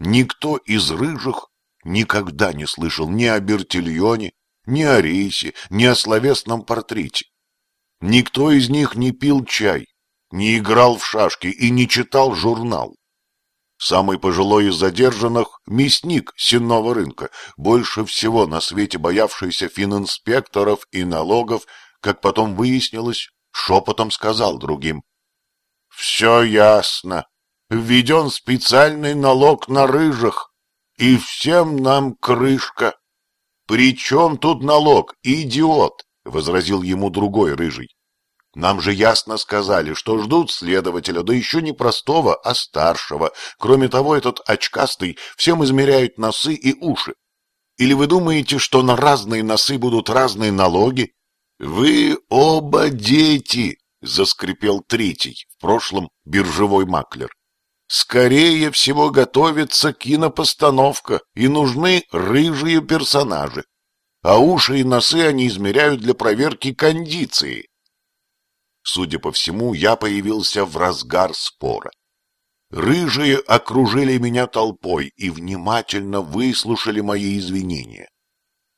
Никто из рыжих никогда не слышал ни о Бертильоне, ни о рейсе, ни о словесном портрете. Никто из них не пил чай, не играл в шашки и не читал журнал. Самый пожилой из задержанных — мясник сенного рынка, больше всего на свете боявшийся фининспекторов и налогов, как потом выяснилось, шепотом сказал другим. — Все ясно. Введен специальный налог на рыжих, и всем нам крышка. — При чем тут налог, идиот? — возразил ему другой рыжий. Нам же ясно сказали, что ждут следователя, да еще не простого, а старшего. Кроме того, этот очкастый всем измеряет носы и уши. Или вы думаете, что на разные носы будут разные налоги? Вы оба дети, заскрипел третий, в прошлом биржевой маклер. Скорее всего готовится кинопостановка, и нужны рыжие персонажи. А уши и носы они измеряют для проверки кондиции. Судя по всему, я появился в разгар спора. Рыжие окружили меня толпой и внимательно выслушали мои извинения.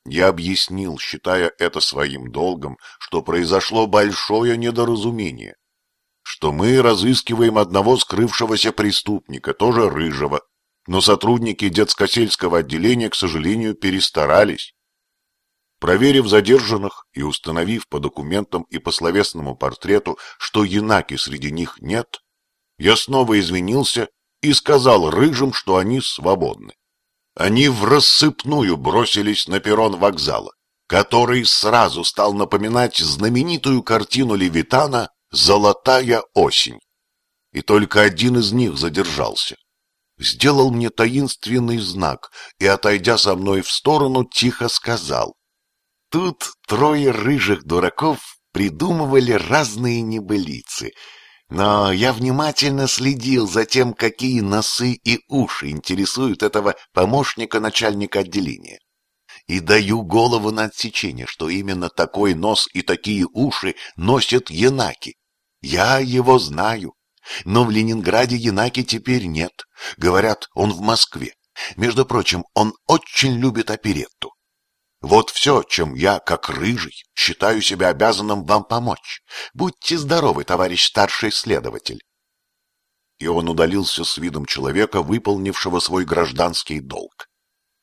Я объяснил, считая это своим долгом, что произошло большое недоразумение, что мы разыскиваем одного скрывшегося преступника, тоже рыжего, но сотрудники детско-сельского отделения, к сожалению, перестарались. Проверив задержанных и установив по документам и по словесному портрету, что Янаки среди них нет, я снова извинился и сказал рыжим, что они свободны. Они в рассыпную бросились на перрон вокзала, который сразу стал напоминать знаменитую картину Левитана «Золотая осень». И только один из них задержался. Сделал мне таинственный знак и, отойдя со мной в сторону, тихо сказал Тут трое рыжих дураков придумывали разные небылицы, но я внимательно следил за тем, какие носы и уши интересуют этого помощника начальника отделения. И даю голову на отсечение, что именно такой нос и такие уши носят Янаки. Я его знаю. Но в Ленинграде Янаки теперь нет. Говорят, он в Москве. Между прочим, он очень любит оперетту. Вот все, чем я, как рыжий, считаю себя обязанным вам помочь. Будьте здоровы, товарищ старший следователь. И он удалился с видом человека, выполнившего свой гражданский долг.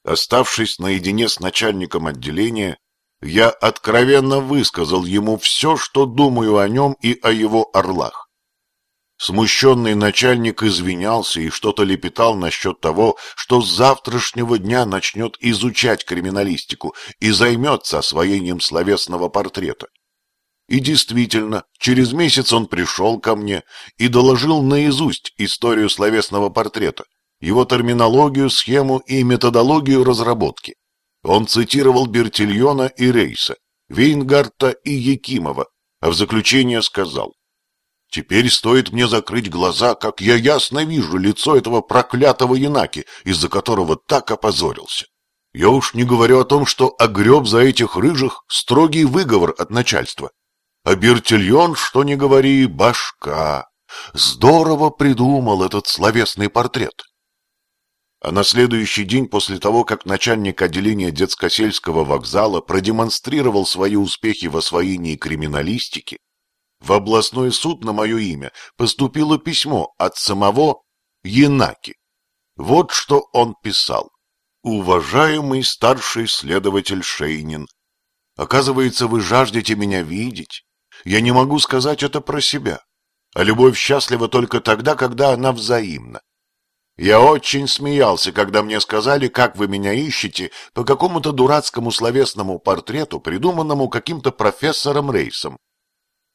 Оставшись наедине с начальником отделения, я откровенно высказал ему все, что думаю о нем и о его орлах. Смущенный начальник извинялся и что-то лепетал насчет того, что с завтрашнего дня начнет изучать криминалистику и займется освоением словесного портрета. И действительно, через месяц он пришел ко мне и доложил наизусть историю словесного портрета, его терминологию, схему и методологию разработки. Он цитировал Бертильона и Рейса, Вейнгарта и Якимова, а в заключение сказал Теперь стоит мне закрыть глаза, как я ясно вижу лицо этого проклятого Янаки, из-за которого так опозорился. Я уж не говорю о том, что огреб за этих рыжих строгий выговор от начальства. А Бертильон, что не говори, башка. Здорово придумал этот словесный портрет. А на следующий день после того, как начальник отделения детско-сельского вокзала продемонстрировал свои успехи в освоении криминалистики, в областной суд на мое имя поступило письмо от самого Янаки. Вот что он писал. «Уважаемый старший следователь Шейнин, оказывается, вы жаждете меня видеть. Я не могу сказать это про себя. А любовь счастлива только тогда, когда она взаимна. Я очень смеялся, когда мне сказали, как вы меня ищете по какому-то дурацкому словесному портрету, придуманному каким-то профессором Рейсом.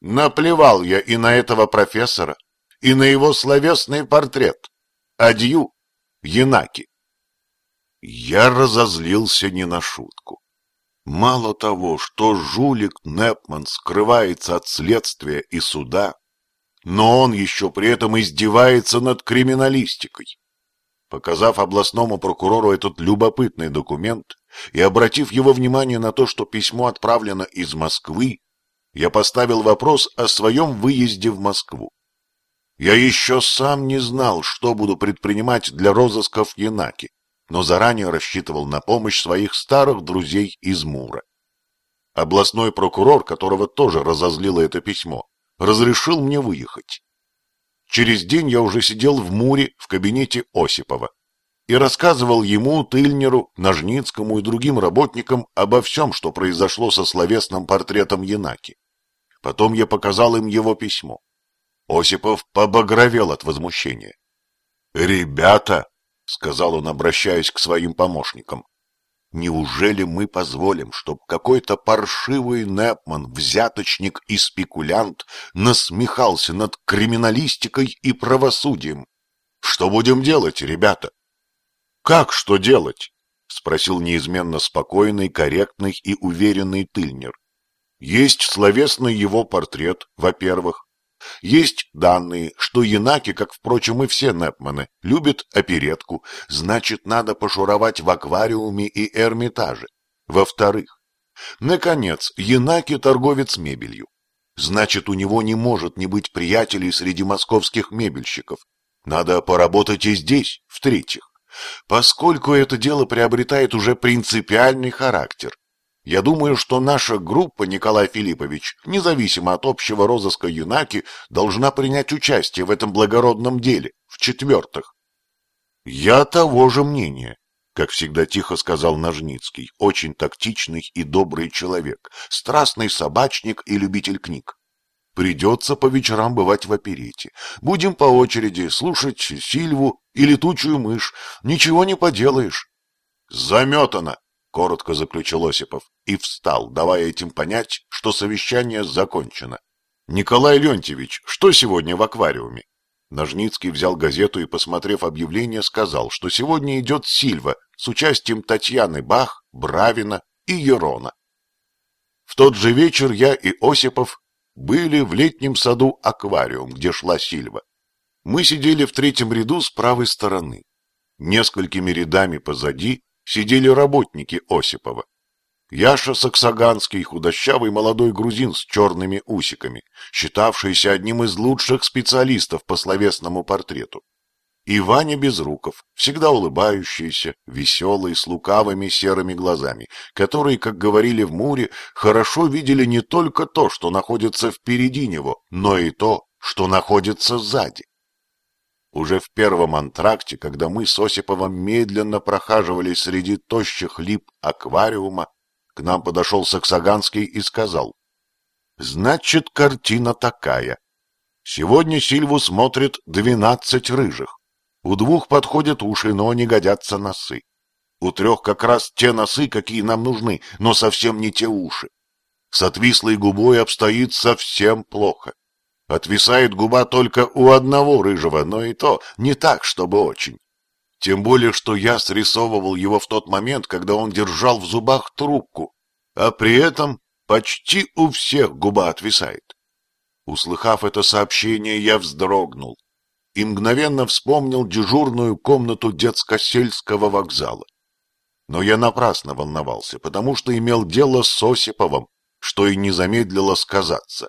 Наплевал я и на этого профессора, и на его словесный портрет. Адью, Янаки. Я разозлился не на шутку. Мало того, что жулик Непман скрывается от следствия и суда, но он еще при этом издевается над криминалистикой. Показав областному прокурору этот любопытный документ и обратив его внимание на то, что письмо отправлено из Москвы, я поставил вопрос о своем выезде в Москву. Я еще сам не знал, что буду предпринимать для розысков Янаки, но заранее рассчитывал на помощь своих старых друзей из Мура. Областной прокурор, которого тоже разозлило это письмо, разрешил мне выехать. Через день я уже сидел в Муре в кабинете Осипова и рассказывал ему, Тыльнеру, Ножницкому и другим работникам обо всем, что произошло со словесным портретом Янаки. Потом я показал им его письмо. Осипов побагровел от возмущения. «Ребята!» — сказал он, обращаясь к своим помощникам. «Неужели мы позволим, чтобы какой-то паршивый Непман, взяточник и спекулянт насмехался над криминалистикой и правосудием? Что будем делать, ребята?» «Как что делать?» — спросил неизменно спокойный, корректный и уверенный Тыльнер. «Есть словесный его портрет, во-первых. Есть данные, что Янаки, как, впрочем, и все Непманы, любит оперетку, значит, надо пошуровать в аквариуме и Эрмитаже. Во-вторых, наконец, Янаки торговец мебелью. Значит, у него не может не быть приятелей среди московских мебельщиков. Надо поработать и здесь, в-третьих. Поскольку это дело приобретает уже принципиальный характер, я думаю, что наша группа, Николай Филиппович, независимо от общего розыска Юнаки, должна принять участие в этом благородном деле. В-четвертых, я того же мнения, как всегда тихо сказал Ножницкий, очень тактичный и добрый человек, страстный собачник и любитель книг. Придется по вечерам бывать в оперете. Будем по очереди слушать Сильву и летучую мышь. Ничего не поделаешь. Заметано, коротко заключил Осипов и встал, давая этим понять, что совещание закончено. Николай Леонтьевич, что сегодня в аквариуме? Ножницкий взял газету и, посмотрев объявление, сказал, что сегодня идет Сильва с участием Татьяны Бах, Бравина и Ерона. В тот же вечер я и Осипов были в летнем саду аквариум, где шла Сильва. Мы сидели в третьем ряду с правой стороны. Несколькими рядами позади сидели работники Осипова. Яша Саксаганский, худощавый молодой грузин с черными усиками, считавшийся одним из лучших специалистов по словесному портрету. И Ваня Безруков, всегда улыбающийся, веселый, с лукавыми серыми глазами, которые, как говорили в Муре, хорошо видели не только то, что находится впереди него, но и то, что находится сзади. Уже в первом антракте, когда мы с Осиповым медленно прохаживались среди тощих лип аквариума, к нам подошел Саксаганский и сказал, «Значит, картина такая. Сегодня Сильву смотрит двенадцать рыжих. У двух подходят уши, но не годятся носы. У трех как раз те носы, какие нам нужны, но совсем не те уши. С отвислой губой обстоит совсем плохо. Отвисает губа только у одного рыжего, но и то не так, чтобы очень. Тем более, что я срисовывал его в тот момент, когда он держал в зубах трубку, а при этом почти у всех губа отвисает. Услыхав это сообщение, я вздрогнул и мгновенно вспомнил дежурную комнату детско-сельского вокзала. Но я напрасно волновался, потому что имел дело с Осиповым, что и не замедлило сказаться.